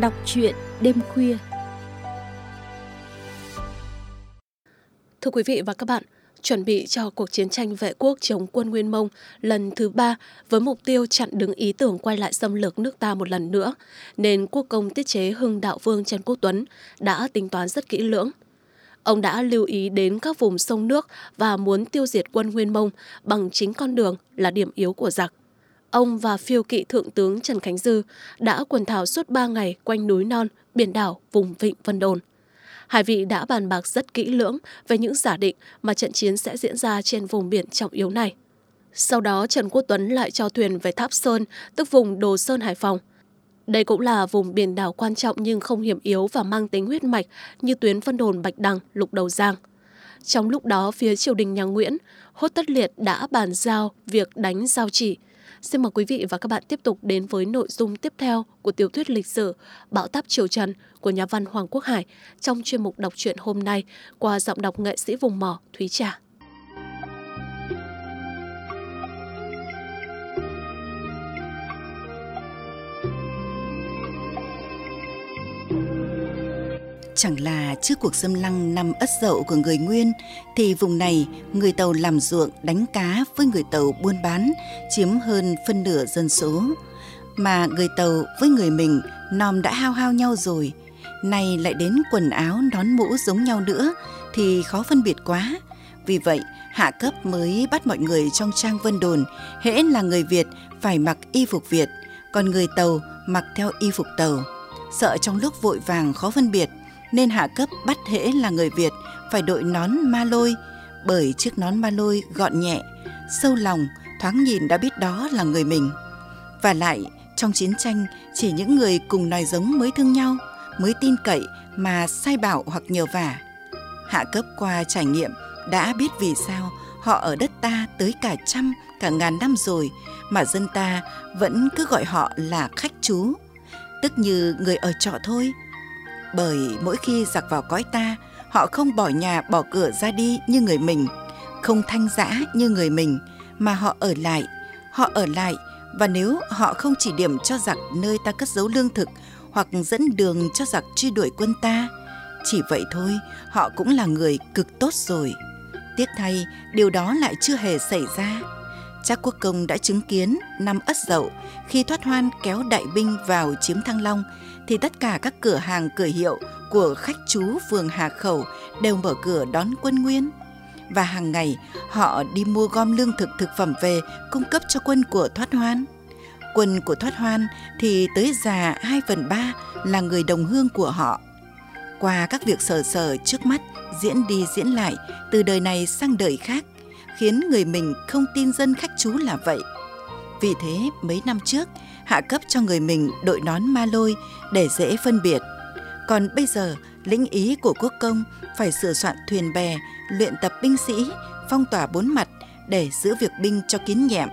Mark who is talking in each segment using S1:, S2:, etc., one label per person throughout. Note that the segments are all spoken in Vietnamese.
S1: Đọc truyện đêm khuya Thưa quý vị và các bạn, chuẩn bị cho cuộc chiến tranh vệ quốc chống quân Nguyên Mông lần thứ ba với mục tiêu chặn đứng ý tưởng quay lại xâm lược nước ta một lần nữa, nên quốc công tiết chế Hưng Đạo Vương Trần Quốc Tuấn đã tính toán rất kỹ lưỡng. Ông đã lưu ý đến các vùng sông nước và muốn tiêu diệt quân Nguyên Mông bằng chính con đường là điểm yếu của giặc. Ông và phiêu kỵ thượng tướng Trần Khánh Dư đã quần thảo suốt 3 ngày quanh núi non, biển đảo, vùng vịnh Vân Đồn. Hai vị đã bàn bạc rất kỹ lưỡng về những giả định mà trận chiến sẽ diễn ra trên vùng biển trọng yếu này. Sau đó Trần Quốc Tuấn lại cho thuyền về Tháp Sơn, tức vùng Đồ Sơn Hải Phòng. Đây cũng là vùng biển đảo quan trọng nhưng không hiểm yếu và mang tính huyết mạch như tuyến phân đồn Bạch Đằng, Lục Đầu Giang. Trong lúc đó, phía triều đình nhà Nguyễn, Hốt Tất Liệt đã bàn giao việc đánh giao chỉ. Xin mời quý vị và các bạn tiếp tục đến với nội dung tiếp theo của tiểu thuyết lịch sử Bão táp Triều Trần của nhà văn Hoàng Quốc Hải trong chuyên mục đọc truyện hôm nay qua giọng đọc nghệ sĩ vùng mỏ Thúy Trà.
S2: Chẳng là trước cuộc xâm lăng năm ất dậu của người Nguyên, thì vùng này người Tàu làm ruộng đánh cá với người Tàu buôn bán, chiếm hơn phân nửa dân số. Mà người Tàu với người mình nòm đã hao hao nhau rồi. Nay lại đến quần áo nón mũ giống nhau nữa, thì khó phân biệt quá. Vì vậy, hạ cấp mới bắt mọi người trong trang vân đồn, hễ là người Việt phải mặc y phục Việt, còn người Tàu mặc theo y phục Tàu. Sợ trong lúc vội vàng khó phân biệt nên hạ cấp bắt hễ là người Việt phải đội nón ma lôi bởi chiếc nón ma lôi gọn nhẹ, sâu lòng, thoáng nhìn đã biết đó là người mình. Và lại, trong chiến tranh, chỉ những người cùng nòi giống mới thương nhau, mới tin cậy mà sai bảo hoặc nhờ vả. Hạ cấp qua trải nghiệm đã biết vì sao họ ở đất ta tới cả trăm, cả ngàn năm rồi mà dân ta vẫn cứ gọi họ là khách chú, tức như người ở trọ thôi bởi mỗi khi giặc vào cõi ta, họ không bỏ nhà bỏ cửa ra đi như người mình, không thanh giã như người mình, mà họ ở lại, họ ở lại. Và nếu họ không chỉ điểm cho giặc nơi ta cất giấu lương thực hoặc dẫn đường cho giặc truy đuổi quân ta, chỉ vậy thôi họ cũng là người cực tốt rồi. Tiếc thay, điều đó lại chưa hề xảy ra. Cha quốc công đã chứng kiến năm ất dậu khi thoát hoan kéo đại binh vào chiếm thăng long thì tất cả các cửa hàng cửa hiệu của khách chú phường Hà Khẩu đều mở cửa đón quân Nguyên. Và hàng ngày họ đi mua gom lương thực thực phẩm về cung cấp cho quân của Thoát Hoan. Quân của Thoát Hoan thì tới già 2 phần 3 là người đồng hương của họ. Qua các việc sờ sờ trước mắt, diễn đi diễn lại từ đời này sang đời khác, khiến người mình không tin dân khách chú là vậy. Vì thế mấy năm trước, hạ cấp cho người mình đội nón ma lôi để dễ phân biệt. Còn bây giờ, lĩnh ý của quốc công phải sửa soạn thuyền bè, luyện tập binh sĩ, phong tỏa bốn mặt để giữ việc binh cho kín nhẹm.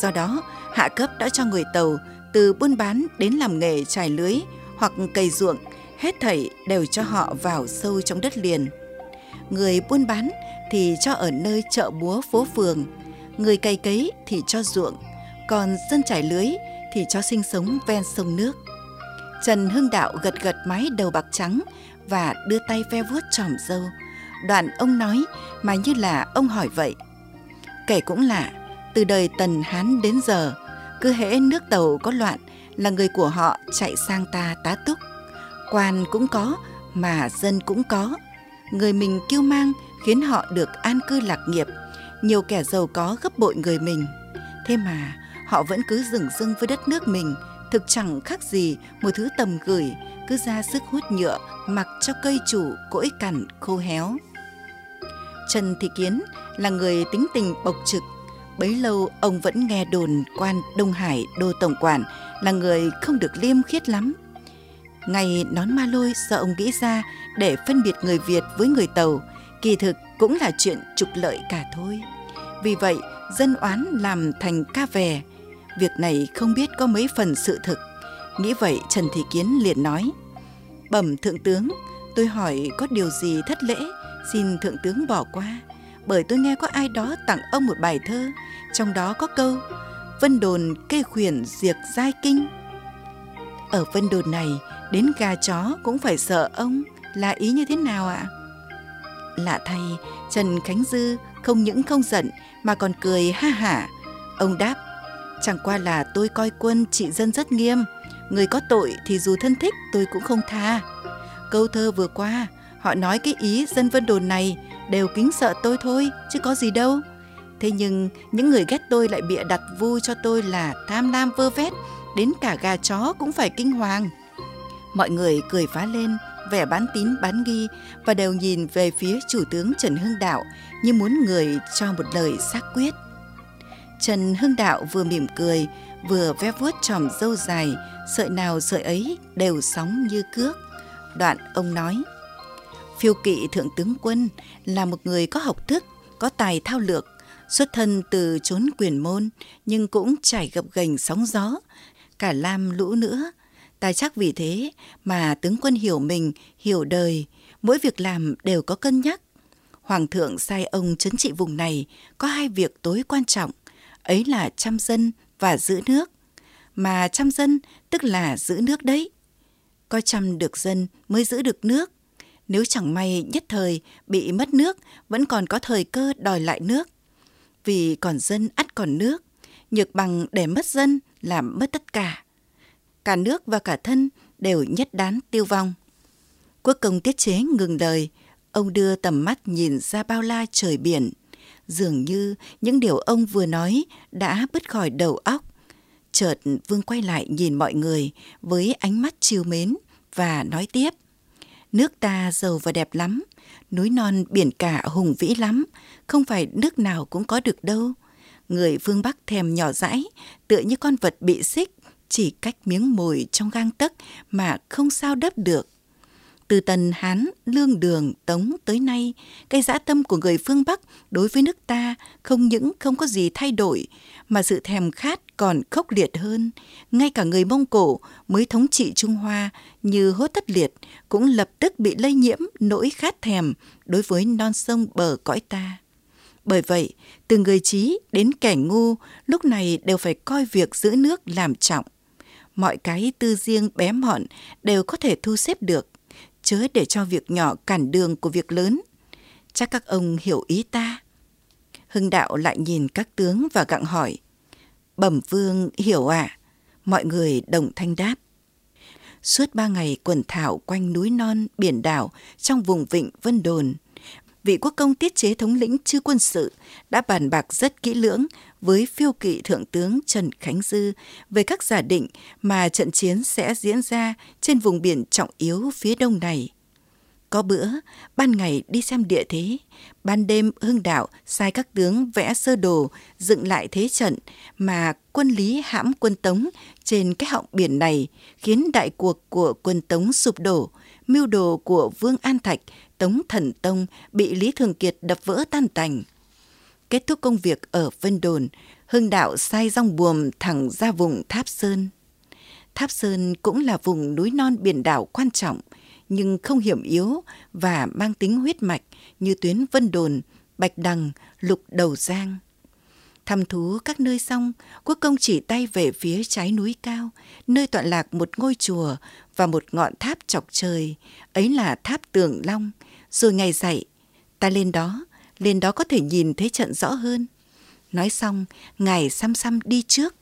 S2: Do đó, hạ cấp đã cho người tàu từ buôn bán đến làm nghề trải lưới hoặc cày ruộng, hết thảy đều cho họ vào sâu trong đất liền. Người buôn bán thì cho ở nơi chợ búa phố phường, người cày cấy thì cho ruộng, còn dân trải lưới thì cho sinh sống ven sông nước. Trần Hưng Đạo gật gật mái đầu bạc trắng và đưa tay ve vuốt tròm dâu. Đoạn ông nói mà như là ông hỏi vậy. Kể cũng lạ, từ đời Tần Hán đến giờ, cứ hễ nước tàu có loạn là người của họ chạy sang ta tá túc. Quan cũng có, mà dân cũng có. Người mình kiêu mang khiến họ được an cư lạc nghiệp, nhiều kẻ giàu có gấp bội người mình. Thế mà họ vẫn cứ dừng dưng với đất nước mình, thực chẳng khác gì một thứ tầm gửi, cứ ra sức hút nhựa mặc cho cây chủ cỗi cằn khô héo. Trần Thị Kiến là người tính tình bộc trực, bấy lâu ông vẫn nghe đồn quan Đông Hải đô tổng quản là người không được liêm khiết lắm. Ngày nón ma lôi do ông nghĩ ra để phân biệt người Việt với người Tàu, kỳ thực cũng là chuyện trục lợi cả thôi. Vì vậy, dân oán làm thành ca về, Việc này không biết có mấy phần sự thực. Nghĩ vậy Trần Thị Kiến liền nói. Bẩm thượng tướng, tôi hỏi có điều gì thất lễ, xin thượng tướng bỏ qua. Bởi tôi nghe có ai đó tặng ông một bài thơ, trong đó có câu Vân đồn kê khuyển diệt giai kinh. Ở vân đồn này đến gà chó cũng phải sợ ông, là ý như thế nào ạ? Lạ thay, Trần Khánh Dư không những không giận mà còn cười ha hả. Ông đáp, chẳng qua là tôi coi quân trị dân rất nghiêm, người có tội thì dù thân thích tôi cũng không tha. Câu thơ vừa qua, họ nói cái ý dân vân đồn này đều kính sợ tôi thôi, chứ có gì đâu. Thế nhưng những người ghét tôi lại bịa đặt vui cho tôi là tham lam vơ vét, đến cả gà chó cũng phải kinh hoàng. Mọi người cười phá lên, vẻ bán tín bán nghi và đều nhìn về phía chủ tướng Trần Hưng Đạo như muốn người cho một lời xác quyết. Trần Hưng Đạo vừa mỉm cười, vừa ve vuốt tròm râu dài, sợi nào sợi ấy đều sóng như cước. Đoạn ông nói, phiêu kỵ thượng tướng quân là một người có học thức, có tài thao lược, xuất thân từ chốn quyền môn nhưng cũng trải gập gành sóng gió, cả lam lũ nữa. Tài chắc vì thế mà tướng quân hiểu mình, hiểu đời, mỗi việc làm đều có cân nhắc. Hoàng thượng sai ông chấn trị vùng này có hai việc tối quan trọng, ấy là chăm dân và giữ nước. Mà chăm dân tức là giữ nước đấy. Coi chăm được dân mới giữ được nước. Nếu chẳng may nhất thời bị mất nước, vẫn còn có thời cơ đòi lại nước. Vì còn dân ắt còn nước, nhược bằng để mất dân là mất tất cả. Cả nước và cả thân đều nhất đán tiêu vong. Quốc công tiết chế ngừng đời, ông đưa tầm mắt nhìn ra bao la trời biển. Dường như những điều ông vừa nói đã bứt khỏi đầu óc. Chợt Vương quay lại nhìn mọi người với ánh mắt chiều mến và nói tiếp. Nước ta giàu và đẹp lắm, núi non biển cả hùng vĩ lắm, không phải nước nào cũng có được đâu. Người phương Bắc thèm nhỏ dãi, tựa như con vật bị xích, chỉ cách miếng mồi trong gang tấc mà không sao đấp được. Từ tần Hán, Lương Đường, Tống tới nay, cái dã tâm của người phương Bắc đối với nước ta không những không có gì thay đổi, mà sự thèm khát còn khốc liệt hơn. Ngay cả người Mông Cổ mới thống trị Trung Hoa như hốt tất liệt cũng lập tức bị lây nhiễm nỗi khát thèm đối với non sông bờ cõi ta. Bởi vậy, từ người trí đến kẻ ngu lúc này đều phải coi việc giữ nước làm trọng. Mọi cái tư riêng bé mọn đều có thể thu xếp được, chớ để cho việc nhỏ cản đường của việc lớn. Chắc các ông hiểu ý ta. Hưng đạo lại nhìn các tướng và gặng hỏi. Bẩm vương hiểu ạ. À? Mọi người đồng thanh đáp. Suốt ba ngày quần thảo quanh núi non, biển đảo trong vùng vịnh Vân Đồn – vị quốc công tiết chế thống lĩnh chư quân sự đã bàn bạc rất kỹ lưỡng với phiêu kỵ thượng tướng Trần Khánh Dư về các giả định mà trận chiến sẽ diễn ra trên vùng biển trọng yếu phía đông này. Có bữa, ban ngày đi xem địa thế, ban đêm hưng đạo sai các tướng vẽ sơ đồ dựng lại thế trận mà quân lý hãm quân Tống trên cái họng biển này khiến đại cuộc của quân Tống sụp đổ, mưu đồ của Vương An Thạch Tống Thần Tông bị Lý Thường Kiệt đập vỡ tan tành. Kết thúc công việc ở Vân Đồn, Hưng Đạo sai rong buồm thẳng ra vùng Tháp Sơn. Tháp Sơn cũng là vùng núi non biển đảo quan trọng, nhưng không hiểm yếu và mang tính huyết mạch như tuyến Vân Đồn, Bạch Đằng, Lục Đầu Giang. Thăm thú các nơi xong, quốc công chỉ tay về phía trái núi cao, nơi tọa lạc một ngôi chùa và một ngọn tháp chọc trời, ấy là tháp Tường Long, rồi ngày dậy, ta lên đó, lên đó có thể nhìn thấy trận rõ hơn. Nói xong, ngài xăm xăm đi trước.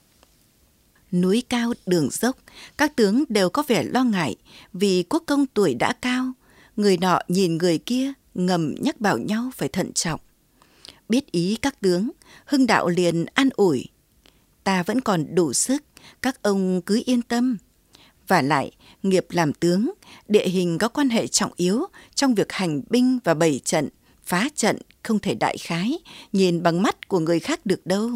S2: Núi cao đường dốc, các tướng đều có vẻ lo ngại vì quốc công tuổi đã cao. Người nọ nhìn người kia ngầm nhắc bảo nhau phải thận trọng. Biết ý các tướng, Hưng Đạo liền an ủi. Ta vẫn còn đủ sức, các ông cứ yên tâm. Và lại, nghiệp làm tướng, địa hình có quan hệ trọng yếu trong việc hành binh và bày trận, phá trận không thể đại khái, nhìn bằng mắt của người khác được đâu.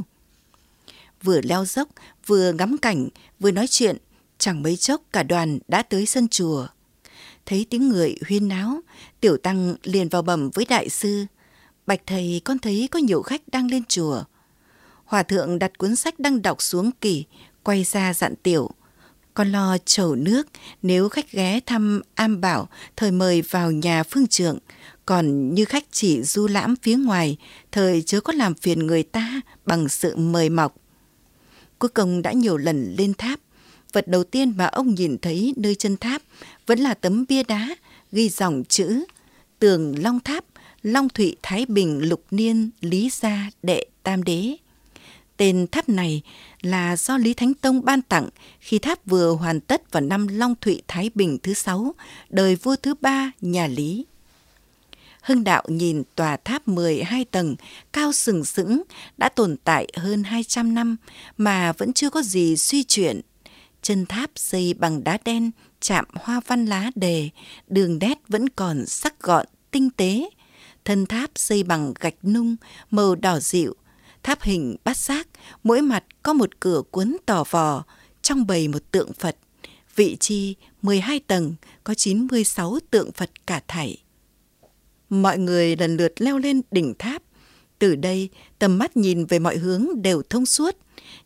S2: Vừa leo dốc, vừa ngắm cảnh, vừa nói chuyện, chẳng mấy chốc cả đoàn đã tới sân chùa. Thấy tiếng người huyên náo, tiểu tăng liền vào bẩm với đại sư. Bạch thầy con thấy có nhiều khách đang lên chùa. Hòa thượng đặt cuốn sách đang đọc xuống kỳ, quay ra dặn tiểu. Con lo chầu nước, nếu khách ghé thăm am bảo, thời mời vào nhà phương trượng. Còn như khách chỉ du lãm phía ngoài, thời chớ có làm phiền người ta bằng sự mời mọc. Quốc công đã nhiều lần lên tháp, vật đầu tiên mà ông nhìn thấy nơi chân tháp vẫn là tấm bia đá ghi dòng chữ Tường Long Tháp, Long Thụy Thái Bình Lục Niên Lý Gia Đệ Tam Đế. Tên tháp này là do Lý Thánh Tông ban tặng khi tháp vừa hoàn tất vào năm Long Thụy Thái Bình thứ sáu, đời vua thứ ba nhà Lý. Hưng Đạo nhìn tòa tháp 12 tầng, cao sừng sững, đã tồn tại hơn 200 năm mà vẫn chưa có gì suy chuyển. Chân tháp xây bằng đá đen, chạm hoa văn lá đề, đường nét vẫn còn sắc gọn, tinh tế. Thân tháp xây bằng gạch nung, màu đỏ dịu, tháp hình bát giác, mỗi mặt có một cửa cuốn tỏ vò, trong bầy một tượng Phật. Vị chi 12 tầng, có 96 tượng Phật cả thảy. Mọi người lần lượt leo lên đỉnh tháp. Từ đây, tầm mắt nhìn về mọi hướng đều thông suốt,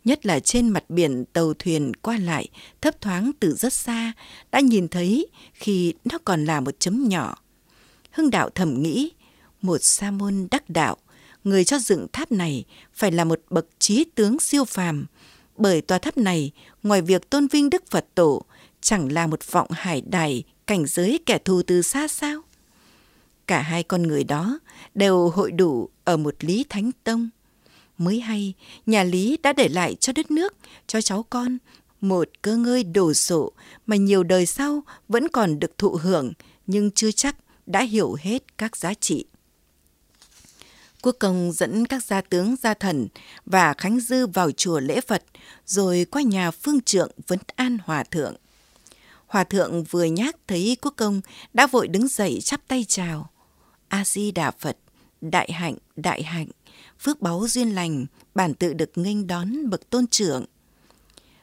S2: nhất là trên mặt biển tàu thuyền qua lại thấp thoáng từ rất xa, đã nhìn thấy khi nó còn là một chấm nhỏ. Hưng đạo thầm nghĩ, một sa môn đắc đạo, người cho dựng tháp này phải là một bậc trí tướng siêu phàm, bởi tòa tháp này, ngoài việc tôn vinh Đức Phật Tổ, chẳng là một vọng hải đài cảnh giới kẻ thù từ xa sao? Cả hai con người đó đều hội đủ ở một Lý Thánh Tông. Mới hay, nhà Lý đã để lại cho đất nước, cho cháu con, một cơ ngơi đồ sộ mà nhiều đời sau vẫn còn được thụ hưởng, nhưng chưa chắc đã hiểu hết các giá trị. Quốc công dẫn các gia tướng gia thần và Khánh Dư vào chùa lễ Phật, rồi qua nhà phương trượng vấn an hòa thượng. Hòa thượng vừa nhắc thấy quốc công đã vội đứng dậy chắp tay chào. A-di-đà Phật, đại hạnh, đại hạnh, phước báu duyên lành, bản tự được nghênh đón bậc tôn trưởng.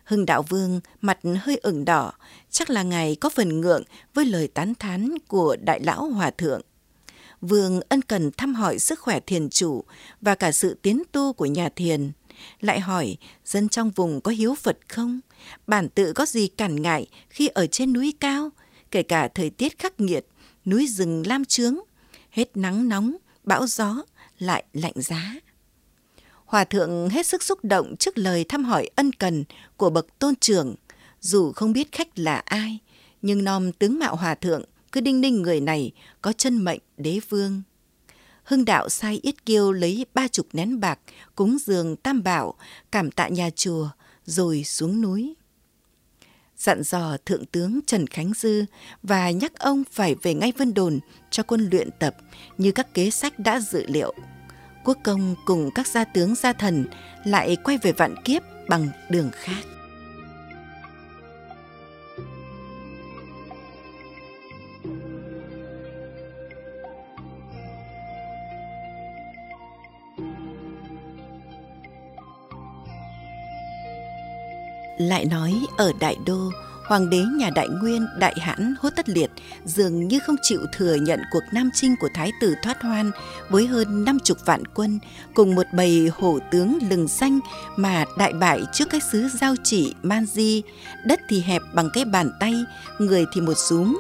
S2: Hưng đạo vương mặt hơi ửng đỏ, chắc là ngài có phần ngượng với lời tán thán của đại lão hòa thượng. Vương ân cần thăm hỏi sức khỏe thiền chủ và cả sự tiến tu của nhà thiền. Lại hỏi dân trong vùng có hiếu Phật không? Bản tự có gì cản ngại khi ở trên núi cao, kể cả thời tiết khắc nghiệt, núi rừng lam trướng, hết nắng nóng, bão gió, lại lạnh giá. Hòa thượng hết sức xúc động trước lời thăm hỏi ân cần của bậc tôn trưởng, dù không biết khách là ai, nhưng nom tướng mạo hòa thượng cứ đinh ninh người này có chân mệnh đế vương. Hưng đạo sai Yết Kiêu lấy ba chục nén bạc, cúng dường tam bảo, cảm tạ nhà chùa, rồi xuống núi. Dặn dò Thượng tướng Trần Khánh Dư và nhắc ông phải về ngay Vân Đồn cho quân luyện tập như các kế sách đã dự liệu. Quốc công cùng các gia tướng gia thần lại quay về vạn kiếp bằng đường khác. Lại nói ở Đại Đô, Hoàng đế nhà Đại Nguyên, Đại Hãn, Hốt Tất Liệt dường như không chịu thừa nhận cuộc nam chinh của Thái tử Thoát Hoan với hơn năm chục vạn quân cùng một bầy hổ tướng lừng xanh mà đại bại trước cái xứ giao chỉ Man Di, đất thì hẹp bằng cái bàn tay, người thì một súng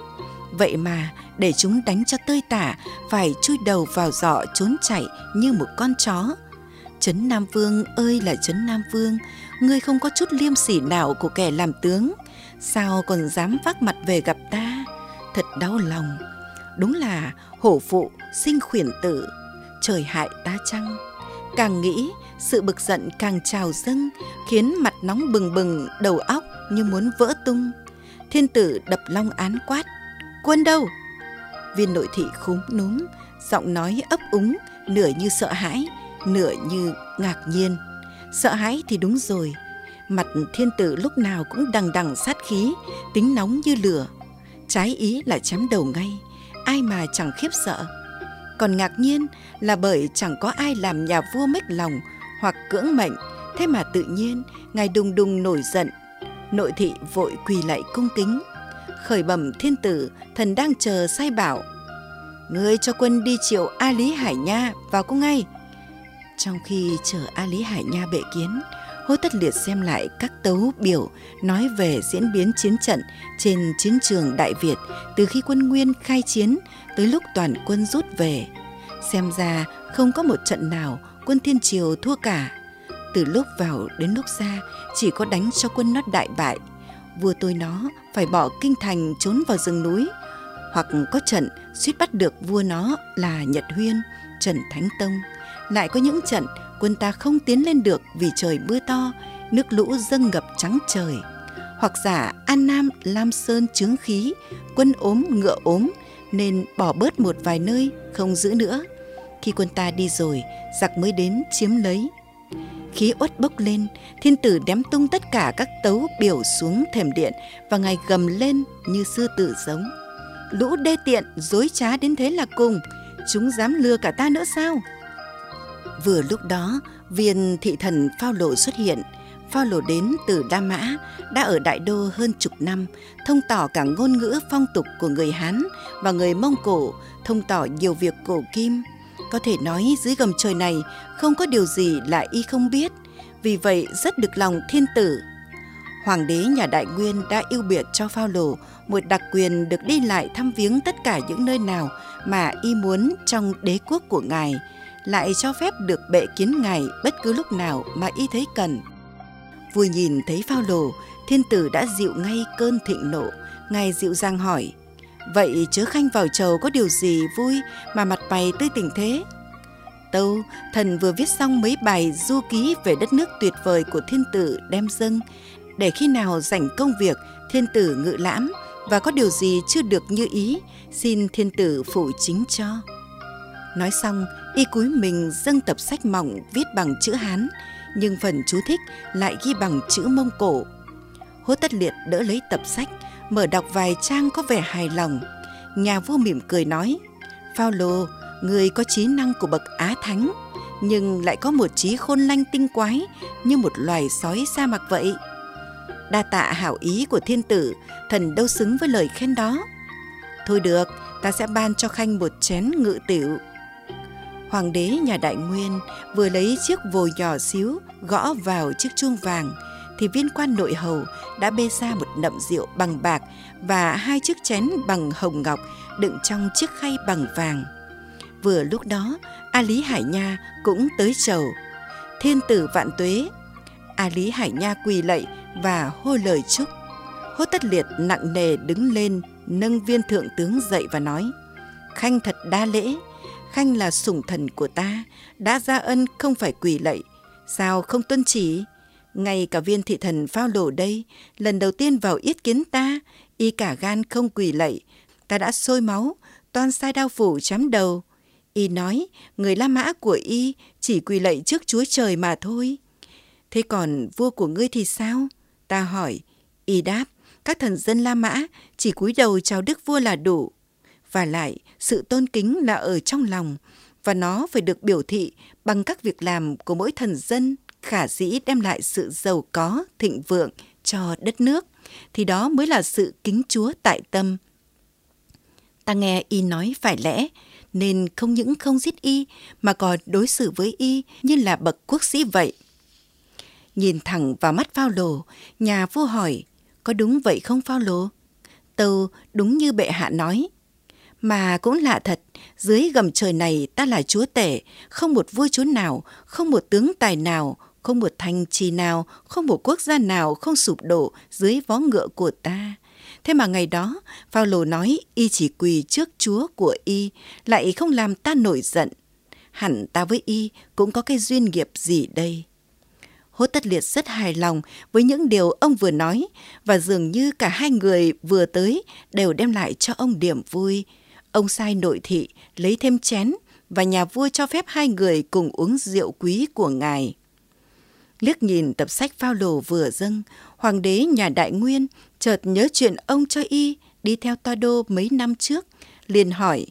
S2: Vậy mà để chúng đánh cho tơi tả, phải chui đầu vào giọ trốn chạy như một con chó. Trấn Nam Vương ơi là Trấn Nam Vương, ngươi không có chút liêm sỉ nào của kẻ làm tướng, sao còn dám vác mặt về gặp ta? Thật đau lòng. Đúng là hổ phụ sinh khuyển tử, trời hại ta chăng? Càng nghĩ, sự bực giận càng trào dâng, khiến mặt nóng bừng bừng, đầu óc như muốn vỡ tung. Thiên tử đập long án quát, quân đâu? Viên nội thị khúm núm, giọng nói ấp úng, nửa như sợ hãi, nửa như ngạc nhiên. Sợ hãi thì đúng rồi, mặt thiên tử lúc nào cũng đằng đằng sát khí, tính nóng như lửa. Trái ý là chém đầu ngay, ai mà chẳng khiếp sợ. Còn ngạc nhiên là bởi chẳng có ai làm nhà vua mếch lòng hoặc cưỡng mệnh, thế mà tự nhiên ngài đùng đùng nổi giận. Nội thị vội quỳ lại cung kính, khởi bẩm thiên tử, thần đang chờ sai bảo. Ngươi cho quân đi triệu A Lý Hải Nha vào cung ngay. Trong khi chờ A Lý Hải Nha bệ kiến, Hối Tất Liệt xem lại các tấu biểu nói về diễn biến chiến trận trên chiến trường Đại Việt từ khi quân Nguyên khai chiến tới lúc toàn quân rút về. Xem ra không có một trận nào quân Thiên Triều thua cả. Từ lúc vào đến lúc ra chỉ có đánh cho quân nó đại bại. vua tôi nó phải bỏ kinh thành trốn vào rừng núi hoặc có trận suýt bắt được vua nó là Nhật Huyên, Trần Thánh Tông. Lại có những trận quân ta không tiến lên được vì trời mưa to, nước lũ dâng ngập trắng trời. Hoặc giả An Nam, Lam Sơn chướng khí, quân ốm, ngựa ốm, nên bỏ bớt một vài nơi, không giữ nữa. Khi quân ta đi rồi, giặc mới đến chiếm lấy. Khí uất bốc lên, thiên tử đém tung tất cả các tấu biểu xuống thềm điện và ngài gầm lên như sư tử giống. Lũ đê tiện, dối trá đến thế là cùng, chúng dám lừa cả ta nữa sao? Vừa lúc đó, viên thị thần Phao Lộ xuất hiện. Phao Lộ đến từ Đa Mã, đã ở Đại Đô hơn chục năm, thông tỏ cả ngôn ngữ phong tục của người Hán và người Mông Cổ, thông tỏ nhiều việc cổ kim. Có thể nói dưới gầm trời này không có điều gì là y không biết, vì vậy rất được lòng thiên tử. Hoàng đế nhà Đại Nguyên đã yêu biệt cho Phao Lộ một đặc quyền được đi lại thăm viếng tất cả những nơi nào mà y muốn trong đế quốc của ngài – lại cho phép được bệ kiến ngài bất cứ lúc nào mà y thấy cần. Vừa nhìn thấy phao lồ, thiên tử đã dịu ngay cơn thịnh nộ, ngài dịu dàng hỏi, vậy chớ khanh vào chầu có điều gì vui mà mặt mày tươi tỉnh thế? Tâu, thần vừa viết xong mấy bài du ký về đất nước tuyệt vời của thiên tử đem dâng, để khi nào rảnh công việc, thiên tử ngự lãm và có điều gì chưa được như ý, xin thiên tử phụ chính cho. Nói xong, y cúi mình dâng tập sách mỏng viết bằng chữ Hán, nhưng phần chú thích lại ghi bằng chữ Mông Cổ. Hốt Tất Liệt đỡ lấy tập sách, mở đọc vài trang có vẻ hài lòng. Nhà vua mỉm cười nói, Phao Lô, người có trí năng của bậc Á Thánh, nhưng lại có một trí khôn lanh tinh quái như một loài sói sa mạc vậy. Đa tạ hảo ý của thiên tử, thần đâu xứng với lời khen đó. Thôi được, ta sẽ ban cho khanh một chén ngự tiểu hoàng đế nhà đại nguyên vừa lấy chiếc vồ nhỏ xíu gõ vào chiếc chuông vàng thì viên quan nội hầu đã bê ra một nậm rượu bằng bạc và hai chiếc chén bằng hồng ngọc đựng trong chiếc khay bằng vàng. Vừa lúc đó, A Lý Hải Nha cũng tới chầu. Thiên tử vạn tuế. A Lý Hải Nha quỳ lạy và hô lời chúc. Hốt Tất Liệt nặng nề đứng lên, nâng viên thượng tướng dậy và nói: "Khanh thật đa lễ, Khanh là sủng thần của ta, đã ra ân không phải quỳ lạy, sao không tuân chỉ? Ngay cả viên thị thần phao lổ đây, lần đầu tiên vào yết kiến ta, y cả gan không quỳ lạy, ta đã sôi máu, toan sai đao phủ chấm đầu. Y nói, người La Mã của y chỉ quỳ lạy trước Chúa Trời mà thôi. Thế còn vua của ngươi thì sao? Ta hỏi. Y đáp, các thần dân La Mã chỉ cúi đầu chào đức vua là đủ. Và lại, sự tôn kính là ở trong lòng và nó phải được biểu thị bằng các việc làm của mỗi thần dân khả dĩ đem lại sự giàu có, thịnh vượng cho đất nước, thì đó mới là sự kính Chúa tại tâm. Ta nghe y nói phải lẽ, nên không những không giết y mà còn đối xử với y như là bậc quốc sĩ vậy. Nhìn thẳng vào mắt Phao Lồ, nhà vua hỏi, có đúng vậy không Phao Lồ? Tâu đúng như bệ hạ nói, mà cũng lạ thật, dưới gầm trời này ta là chúa tể, không một vua chúa nào, không một tướng tài nào, không một thành trì nào, không một quốc gia nào không sụp đổ dưới vó ngựa của ta. Thế mà ngày đó, Phaolô nói y chỉ quỳ trước chúa của y, lại không làm ta nổi giận. Hẳn ta với y cũng có cái duyên nghiệp gì đây. Hốt Tất Liệt rất hài lòng với những điều ông vừa nói và dường như cả hai người vừa tới đều đem lại cho ông điểm vui, Ông sai nội thị lấy thêm chén và nhà vua cho phép hai người cùng uống rượu quý của ngài. Liếc nhìn tập sách phao lồ vừa dâng, hoàng đế nhà đại nguyên chợt nhớ chuyện ông cho y đi theo toa đô mấy năm trước, liền hỏi,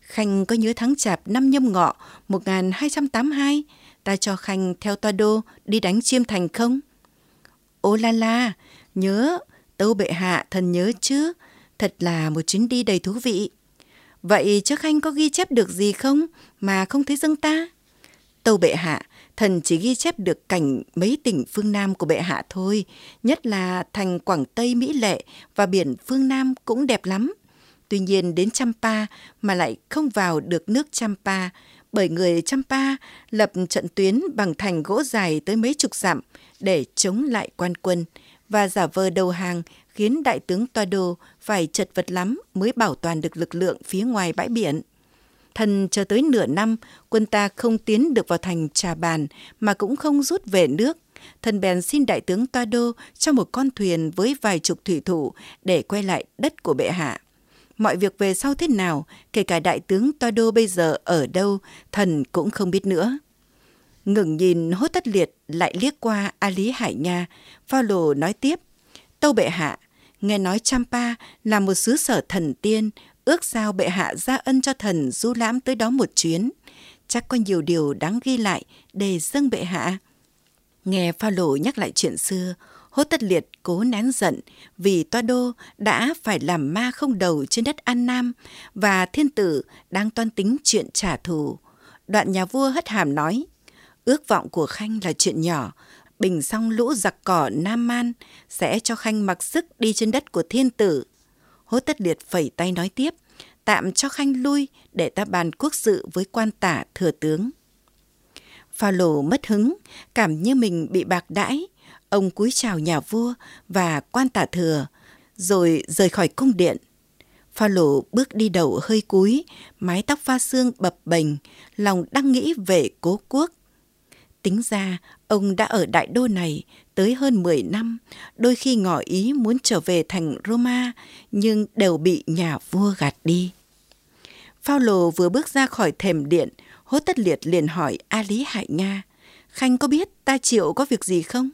S2: Khanh có nhớ tháng chạp năm nhâm ngọ 1282, ta cho Khanh theo toa đô đi đánh chiêm thành không? Ô la la, nhớ, tâu bệ hạ thần nhớ chứ, thật là một chuyến đi đầy thú vị. Vậy chứ Khanh có ghi chép được gì không mà không thấy dâng ta? Tâu bệ hạ, thần chỉ ghi chép được cảnh mấy tỉnh phương Nam của bệ hạ thôi, nhất là thành Quảng Tây Mỹ Lệ và biển phương Nam cũng đẹp lắm. Tuy nhiên đến Champa mà lại không vào được nước Champa bởi người Champa lập trận tuyến bằng thành gỗ dài tới mấy chục dặm để chống lại quan quân và giả vờ đầu hàng khiến đại tướng Toa Đô phải chật vật lắm mới bảo toàn được lực lượng phía ngoài bãi biển. Thần chờ tới nửa năm, quân ta không tiến được vào thành Trà Bàn mà cũng không rút về nước. Thần bèn xin đại tướng Toa Đô cho một con thuyền với vài chục thủy thủ để quay lại đất của bệ hạ. Mọi việc về sau thế nào, kể cả đại tướng Toa Đô bây giờ ở đâu, thần cũng không biết nữa. Ngừng nhìn hốt tất liệt lại liếc qua A Lý Hải Nha, Phao Lồ nói tiếp, Tâu bệ hạ, nghe nói Champa là một xứ sở thần tiên, ước giao bệ hạ ra ân cho thần du lãm tới đó một chuyến. Chắc có nhiều điều đáng ghi lại để dâng bệ hạ. Nghe Pha Phaolô nhắc lại chuyện xưa, Hốt Tất Liệt cố nén giận vì Toa Đô đã phải làm ma không đầu trên đất An Nam và thiên tử đang toan tính chuyện trả thù. Đoạn nhà vua hất hàm nói, ước vọng của Khanh là chuyện nhỏ, bình xong lũ giặc cỏ Nam Man sẽ cho Khanh mặc sức đi trên đất của thiên tử. Hốt Tất Liệt phẩy tay nói tiếp, tạm cho Khanh lui để ta bàn quốc sự với quan tả thừa tướng. Pha lồ mất hứng, cảm như mình bị bạc đãi, Ông cúi chào nhà vua và quan tả thừa, rồi rời khỏi cung điện. Pha lổ bước đi đầu hơi cúi, mái tóc pha xương bập bềnh, lòng đang nghĩ về cố quốc. Tính ra, ông đã ở đại đô này tới hơn 10 năm, đôi khi ngỏ ý muốn trở về thành Roma, nhưng đều bị nhà vua gạt đi. Phaolô vừa bước ra khỏi thềm điện, hốt tất liệt liền hỏi A Lý Hải Nha, Khanh có biết ta chịu có việc gì không?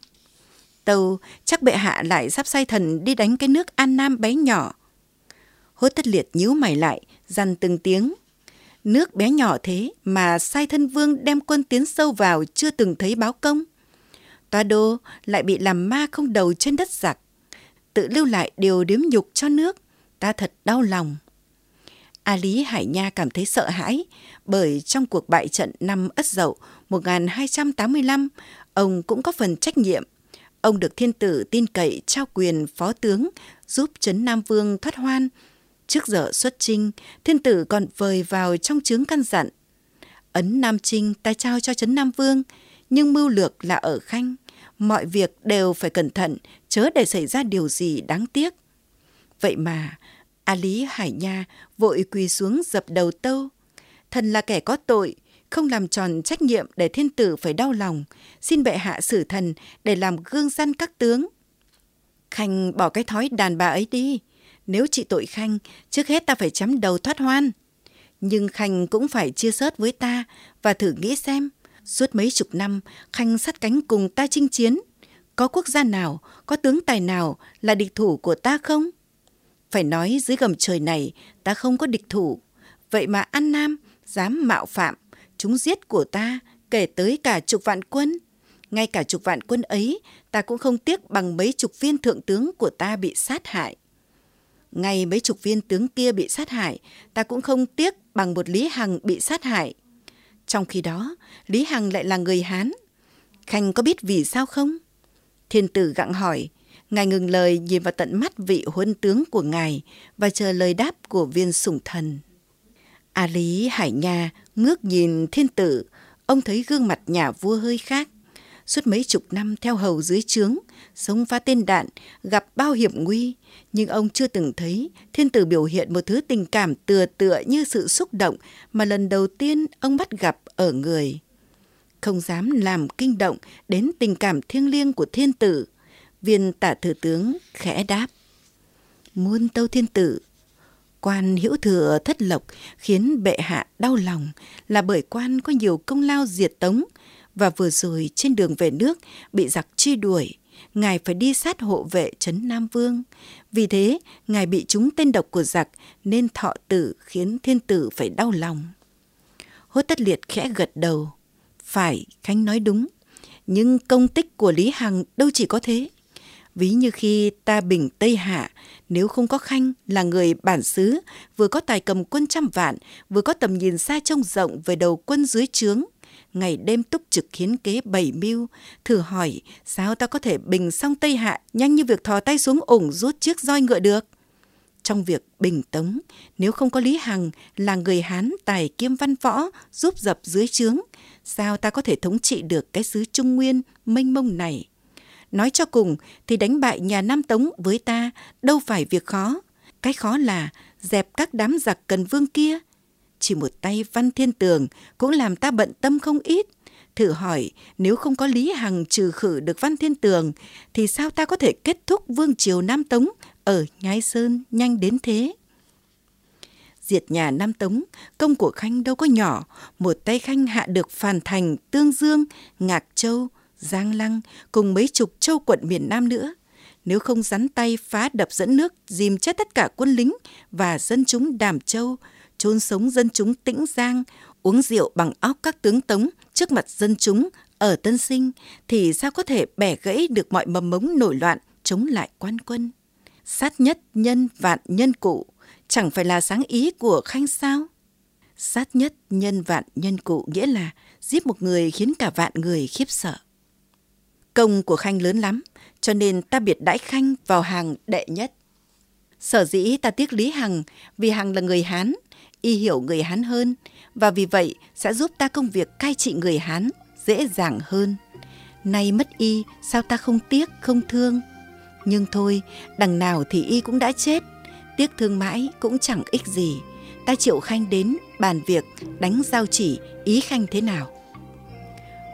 S2: tâu chắc bệ hạ lại sắp sai thần đi đánh cái nước An Nam bé nhỏ. Hốt tất liệt nhíu mày lại, dằn từng tiếng. Nước bé nhỏ thế mà sai thân vương đem quân tiến sâu vào chưa từng thấy báo công. Toa đô lại bị làm ma không đầu trên đất giặc. Tự lưu lại điều điếm nhục cho nước. Ta thật đau lòng. A Lý Hải Nha cảm thấy sợ hãi bởi trong cuộc bại trận năm Ất Dậu 1285, ông cũng có phần trách nhiệm Ông được thiên tử tin cậy trao quyền phó tướng giúp Trấn Nam Vương thoát hoan. Trước giờ xuất trinh, thiên tử còn vời vào trong chướng căn dặn. Ấn Nam Trinh ta trao cho Trấn Nam Vương, nhưng mưu lược là ở Khanh. Mọi việc đều phải cẩn thận, chớ để xảy ra điều gì đáng tiếc. Vậy mà, A Lý Hải Nha vội quỳ xuống dập đầu tâu. Thần là kẻ có tội, không làm tròn trách nhiệm để thiên tử phải đau lòng, xin bệ hạ xử thần để làm gương dân các tướng. Khanh bỏ cái thói đàn bà ấy đi, nếu chị tội Khanh, trước hết ta phải chấm đầu thoát hoan. Nhưng Khanh cũng phải chia sớt với ta và thử nghĩ xem, suốt mấy chục năm Khanh sát cánh cùng ta chinh chiến, có quốc gia nào, có tướng tài nào là địch thủ của ta không? Phải nói dưới gầm trời này ta không có địch thủ, vậy mà An Nam dám mạo phạm, chúng giết của ta kể tới cả chục vạn quân. Ngay cả chục vạn quân ấy, ta cũng không tiếc bằng mấy chục viên thượng tướng của ta bị sát hại. Ngay mấy chục viên tướng kia bị sát hại, ta cũng không tiếc bằng một Lý Hằng bị sát hại. Trong khi đó, Lý Hằng lại là người Hán. Khanh có biết vì sao không? Thiên tử gặng hỏi, ngài ngừng lời nhìn vào tận mắt vị huân tướng của ngài và chờ lời đáp của viên sủng thần. A Lý Hải Nha ngước nhìn thiên tử, ông thấy gương mặt nhà vua hơi khác. Suốt mấy chục năm theo hầu dưới trướng, sống phá tên đạn, gặp bao hiểm nguy, nhưng ông chưa từng thấy thiên tử biểu hiện một thứ tình cảm tựa tựa như sự xúc động mà lần đầu tiên ông bắt gặp ở người. Không dám làm kinh động đến tình cảm thiêng liêng của thiên tử, viên tả thừa tướng khẽ đáp. Muôn tâu thiên tử quan hữu thừa thất lộc khiến bệ hạ đau lòng là bởi quan có nhiều công lao diệt tống và vừa rồi trên đường về nước bị giặc truy đuổi, ngài phải đi sát hộ vệ trấn nam vương. Vì thế, ngài bị trúng tên độc của giặc nên thọ tử khiến thiên tử phải đau lòng. Hốt tất liệt khẽ gật đầu. Phải, khánh nói đúng. Nhưng công tích của lý hằng đâu chỉ có thế. Ví như khi ta bình tây hạ, nếu không có khanh là người bản xứ, vừa có tài cầm quân trăm vạn, vừa có tầm nhìn xa trông rộng về đầu quân dưới trướng ngày đêm túc trực khiến kế bảy mưu, thử hỏi, sao ta có thể bình xong tây hạ nhanh như việc thò tay xuống ủng rút chiếc roi ngựa được trong việc bình tống, nếu không có lý hằng là người hán tài kiêm văn võ, giúp dập dưới trướng, sao ta có thể thống trị được cái xứ trung nguyên, mênh mông này Nói cho cùng thì đánh bại nhà Nam Tống với ta đâu phải việc khó. Cái khó là dẹp các đám giặc cần vương kia. Chỉ một tay Văn Thiên Tường cũng làm ta bận tâm không ít. Thử hỏi nếu không có Lý Hằng trừ khử được Văn Thiên Tường thì sao ta có thể kết thúc vương triều Nam Tống ở Nhai Sơn nhanh đến thế? Diệt nhà Nam Tống, công của Khanh đâu có nhỏ, một tay Khanh hạ được Phàn Thành, Tương Dương, Ngạc Châu, Giang Lăng cùng mấy chục châu quận miền Nam nữa. Nếu không rắn tay phá đập dẫn nước, dìm chết tất cả quân lính và dân chúng Đàm Châu, chôn sống dân chúng Tĩnh Giang, uống rượu bằng óc các tướng Tống trước mặt dân chúng ở Tân Sinh, thì sao có thể bẻ gãy được mọi mầm mống nổi loạn chống lại quan quân? Sát nhất nhân vạn nhân cụ, chẳng phải là sáng ý của Khanh sao? Sát nhất nhân vạn nhân cụ nghĩa là giết một người khiến cả vạn người khiếp sợ. Công của Khanh lớn lắm, cho nên ta biệt đãi Khanh vào hàng đệ nhất. Sở dĩ ta tiếc Lý Hằng vì Hằng là người Hán, y hiểu người Hán hơn và vì vậy sẽ giúp ta công việc cai trị người Hán dễ dàng hơn. Nay mất y, sao ta không tiếc, không thương? Nhưng thôi, đằng nào thì y cũng đã chết, tiếc thương mãi cũng chẳng ích gì. Ta chịu Khanh đến bàn việc đánh giao chỉ ý Khanh thế nào.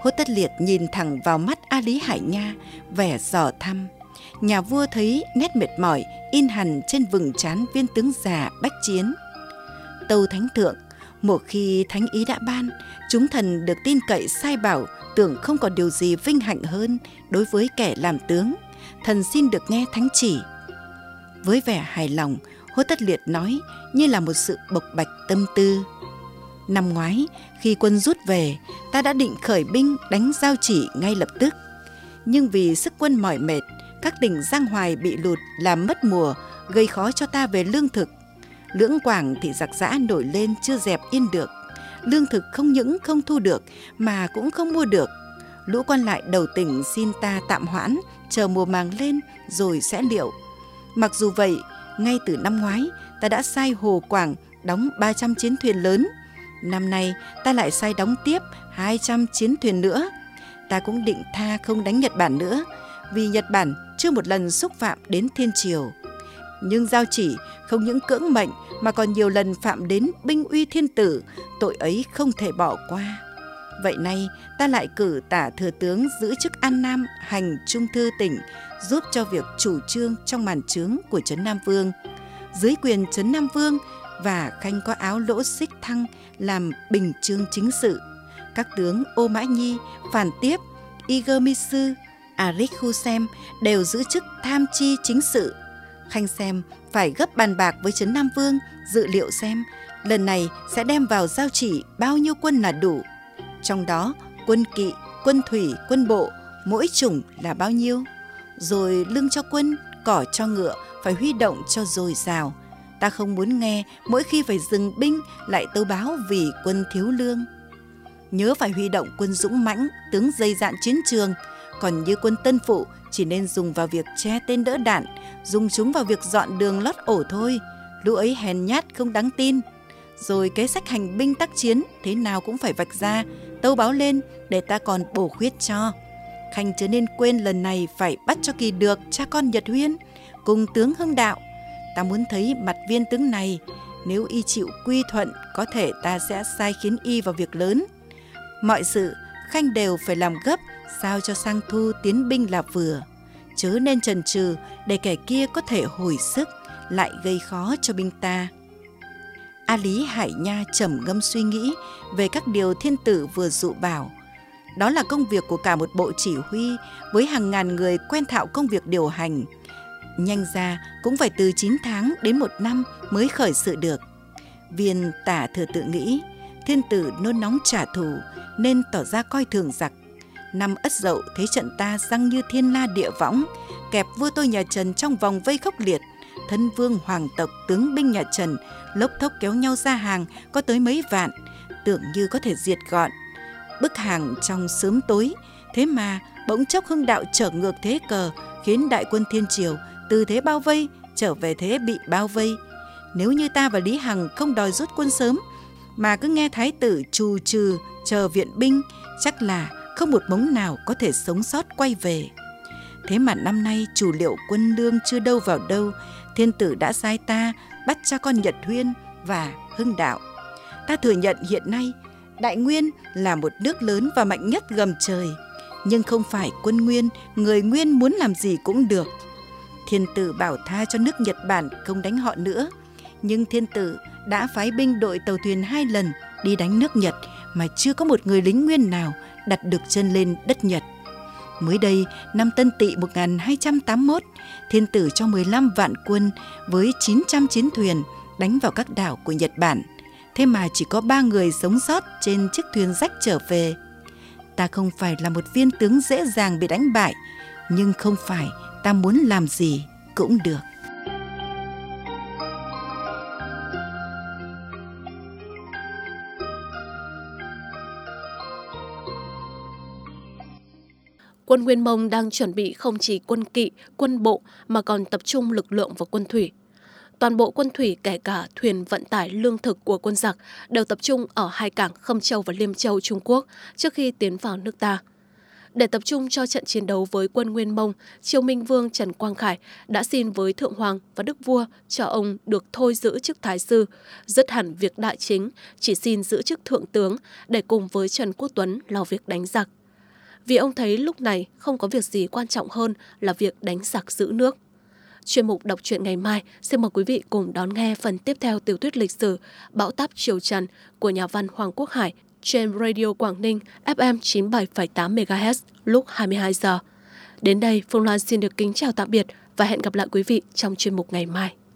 S2: Hốt Tất Liệt nhìn thẳng vào mắt A Lý Hải Nha, vẻ dò thăm. Nhà vua thấy nét mệt mỏi in hẳn trên vừng trán viên tướng già bách chiến. Tâu Thánh Thượng, một khi Thánh Ý đã ban, chúng thần được tin cậy sai bảo tưởng không còn điều gì vinh hạnh hơn đối với kẻ làm tướng. Thần xin được nghe Thánh chỉ. Với vẻ hài lòng, Hốt Tất Liệt nói như là một sự bộc bạch tâm tư. Năm ngoái, khi quân rút về, ta đã định khởi binh đánh giao chỉ ngay lập tức. Nhưng vì sức quân mỏi mệt, các tỉnh Giang Hoài bị lụt làm mất mùa, gây khó cho ta về lương thực. Lưỡng Quảng thì giặc giã nổi lên chưa dẹp yên được. Lương thực không những không thu được mà cũng không mua được. Lũ quan lại đầu tỉnh xin ta tạm hoãn, chờ mùa màng lên rồi sẽ liệu. Mặc dù vậy, ngay từ năm ngoái, ta đã sai Hồ Quảng đóng 300 chiến thuyền lớn Năm nay ta lại sai đóng tiếp 200 chiến thuyền nữa. Ta cũng định tha không đánh Nhật Bản nữa, vì Nhật Bản chưa một lần xúc phạm đến thiên triều. Nhưng giao chỉ không những cưỡng mệnh mà còn nhiều lần phạm đến binh uy thiên tử, tội ấy không thể bỏ qua. Vậy nay ta lại cử tả thừa tướng giữ chức An Nam hành trung thư tỉnh, giúp cho việc chủ trương trong màn trướng của Trấn Nam Vương. Dưới quyền Trấn Nam Vương và khanh có áo lỗ xích thăng làm bình chương chính sự. Các tướng Ô Mã Nhi, Phản Tiếp, Igor Misu, Arik Husem đều giữ chức tham chi chính sự. Khanh xem phải gấp bàn bạc với Trấn Nam Vương dự liệu xem lần này sẽ đem vào giao chỉ bao nhiêu quân là đủ. Trong đó quân kỵ, quân thủy, quân bộ mỗi chủng là bao nhiêu. Rồi lương cho quân, cỏ cho ngựa phải huy động cho dồi dào ta không muốn nghe mỗi khi phải dừng binh lại tâu báo vì quân thiếu lương. Nhớ phải huy động quân dũng mãnh, tướng dây dạn chiến trường, còn như quân tân phụ chỉ nên dùng vào việc che tên đỡ đạn, dùng chúng vào việc dọn đường lót ổ thôi. Lũ ấy hèn nhát không đáng tin. Rồi kế sách hành binh tác chiến thế nào cũng phải vạch ra, tâu báo lên để ta còn bổ khuyết cho. Khanh chớ nên quên lần này phải bắt cho kỳ được cha con Nhật Huyên cùng tướng Hưng Đạo ta muốn thấy mặt viên tướng này nếu y chịu quy thuận có thể ta sẽ sai khiến y vào việc lớn mọi sự khanh đều phải làm gấp sao cho sang thu tiến binh là vừa. Chớ nên trần trừ để kẻ kia có thể hồi sức lại gây khó cho binh ta. A lý hải nha trầm ngâm suy nghĩ về các điều thiên tử vừa dụ bảo. Đó là công việc của cả một bộ chỉ huy với hàng ngàn người quen thạo công việc điều hành. Nhanh ra cũng phải từ 9 tháng đến một năm mới khởi sự được. Viên tả thừa tự nghĩ, thiên tử nôn nóng trả thù nên tỏ ra coi thường giặc. Năm ất dậu thấy trận ta răng như thiên la địa võng, kẹp vua tôi nhà Trần trong vòng vây khốc liệt. Thân vương hoàng tộc tướng binh nhà Trần lốc thốc kéo nhau ra hàng có tới mấy vạn, tưởng như có thể diệt gọn. Bức hàng trong sớm tối, thế mà bỗng chốc hưng đạo trở ngược thế cờ khiến đại quân thiên triều từ thế bao vây trở về thế bị bao vây. Nếu như ta và Lý Hằng không đòi rút quân sớm, mà cứ nghe thái tử trù trừ chờ viện binh, chắc là không một mống nào có thể sống sót quay về. Thế mà năm nay chủ liệu quân lương chưa đâu vào đâu, thiên tử đã sai ta bắt cha con Nhật Huyên và Hưng Đạo. Ta thừa nhận hiện nay Đại Nguyên là một nước lớn và mạnh nhất gầm trời, nhưng không phải quân Nguyên, người Nguyên muốn làm gì cũng được. Thiên tử bảo tha cho nước Nhật Bản không đánh họ nữa, nhưng thiên tử đã phái binh đội tàu thuyền hai lần đi đánh nước Nhật mà chưa có một người lính Nguyên nào đặt được chân lên đất Nhật. Mới đây, năm Tân Tỵ 1281, thiên tử cho 15 vạn quân với 900 chiến thuyền đánh vào các đảo của Nhật Bản. Thế mà chỉ có ba người sống sót trên chiếc thuyền rách trở về. Ta không phải là một viên tướng dễ dàng bị đánh bại, nhưng không phải ta muốn làm gì cũng được.
S1: Quân Nguyên Mông đang chuẩn bị không chỉ quân kỵ, quân bộ mà còn tập trung lực lượng vào quân thủy. Toàn bộ quân thủy kể cả thuyền vận tải lương thực của quân giặc đều tập trung ở hai cảng Khâm Châu và Liêm Châu Trung Quốc trước khi tiến vào nước ta. Để tập trung cho trận chiến đấu với quân Nguyên Mông, Triều Minh Vương Trần Quang Khải đã xin với Thượng Hoàng và Đức Vua cho ông được thôi giữ chức Thái Sư, dứt hẳn việc đại chính, chỉ xin giữ chức Thượng tướng để cùng với Trần Quốc Tuấn lo việc đánh giặc vì ông thấy lúc này không có việc gì quan trọng hơn là việc đánh giặc giữ nước. Chuyên mục đọc truyện ngày mai xin mời quý vị cùng đón nghe phần tiếp theo tiểu thuyết lịch sử Bão táp Triều Trần của nhà văn Hoàng Quốc Hải trên Radio Quảng Ninh FM 97,8 MHz lúc 22 giờ. Đến đây, Phương Loan xin được kính chào tạm biệt và hẹn gặp lại quý vị trong chuyên mục ngày mai.